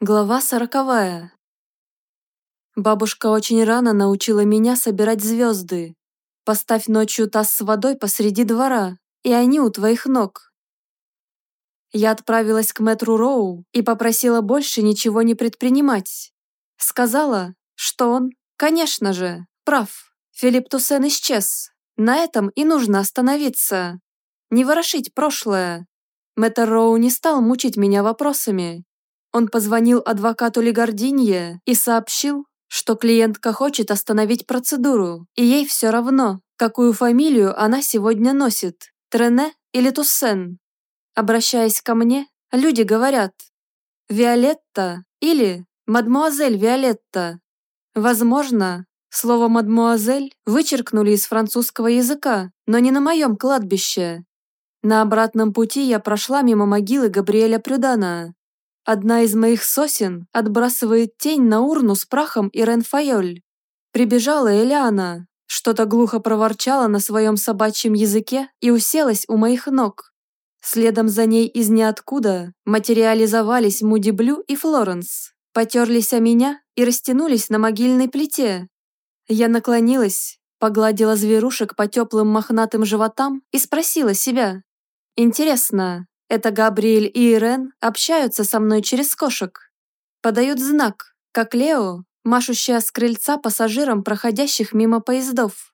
Глава сороковая. Бабушка очень рано научила меня собирать звезды. Поставь ночью таз с водой посреди двора, и они у твоих ног. Я отправилась к мэтру Роу и попросила больше ничего не предпринимать. Сказала, что он, конечно же, прав. Филипп Туссен исчез. На этом и нужно остановиться. Не ворошить прошлое. Мэтр Роу не стал мучить меня вопросами, он позвонил адвокату Легардинье и сообщил, что клиентка хочет остановить процедуру, и ей все равно, какую фамилию она сегодня носит – Трене или Туссен. Обращаясь ко мне, люди говорят «Виолетта» или «Мадмуазель Виолетта». Возможно, слово «мадмуазель» вычеркнули из французского языка, но не на моем кладбище. На обратном пути я прошла мимо могилы Габриэля Прюдана, Одна из моих сосен отбрасывает тень на урну с прахом Ирен Файоль. Прибежала Элиана, что-то глухо проворчала на своем собачьем языке и уселась у моих ног. Следом за ней из ниоткуда материализовались Муди Блю и Флоренс, потерлись о меня и растянулись на могильной плите. Я наклонилась, погладила зверушек по теплым мохнатым животам и спросила себя. «Интересно, это Габриэль и Ирен общаются со мной через кошек. Подают знак, как Лео, машущая с крыльца пассажирам, проходящих мимо поездов.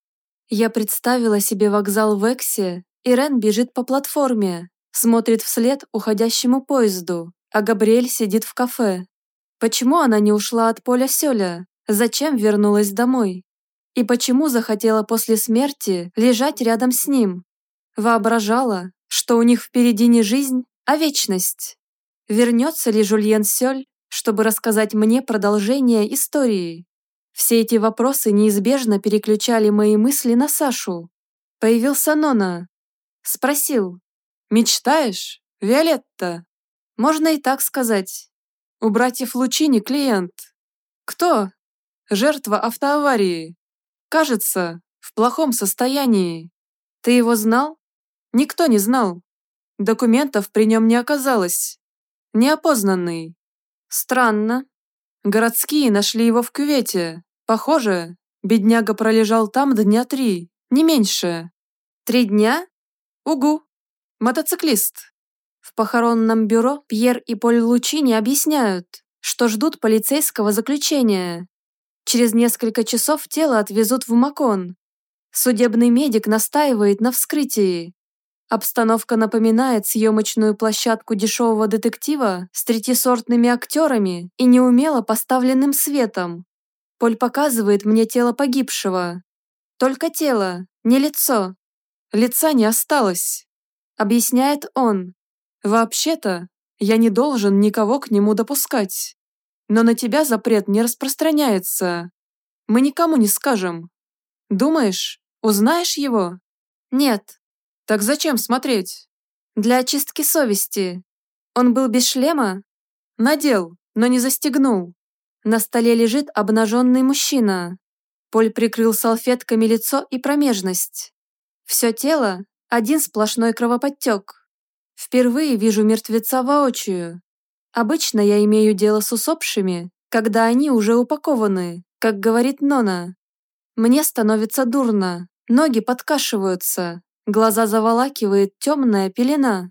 Я представила себе вокзал в Эксе, Ирен бежит по платформе, смотрит вслед уходящему поезду, а Габриэль сидит в кафе. Почему она не ушла от поля Сёля? Зачем вернулась домой? И почему захотела после смерти лежать рядом с ним? Воображала, что у них впереди не жизнь, а вечность. Вернется ли Жульен Сёль, чтобы рассказать мне продолжение истории? Все эти вопросы неизбежно переключали мои мысли на Сашу. Появился Нона. Спросил. «Мечтаешь, Виолетта?» Можно и так сказать. У братьев Лучини клиент. Кто? Жертва автоаварии. Кажется, в плохом состоянии. Ты его знал? Никто не знал. Документов при нем не оказалось. Неопознанный. Странно. Городские нашли его в кювете. Похоже, бедняга пролежал там дня три, не меньше. Три дня? Угу. Мотоциклист. В похоронном бюро Пьер и Поль Лучини объясняют, что ждут полицейского заключения. Через несколько часов тело отвезут в Макон. Судебный медик настаивает на вскрытии. Обстановка напоминает съемочную площадку дешевого детектива с третьесортными актерами и неумело поставленным светом. Поль показывает мне тело погибшего. Только тело, не лицо. Лица не осталось. Объясняет он. Вообще-то, я не должен никого к нему допускать. Но на тебя запрет не распространяется. Мы никому не скажем. Думаешь, узнаешь его? Нет, так зачем смотреть? Для очистки совести. Он был без шлема? Надел, но не застегнул. На столе лежит обнаженный мужчина. Поль прикрыл салфетками лицо и промежность. Все тело – один сплошной кровоподтек. Впервые вижу мертвеца воочию. Обычно я имею дело с усопшими, когда они уже упакованы, как говорит Нона. Мне становится дурно, ноги подкашиваются, Глаза заволакивает темная пелена.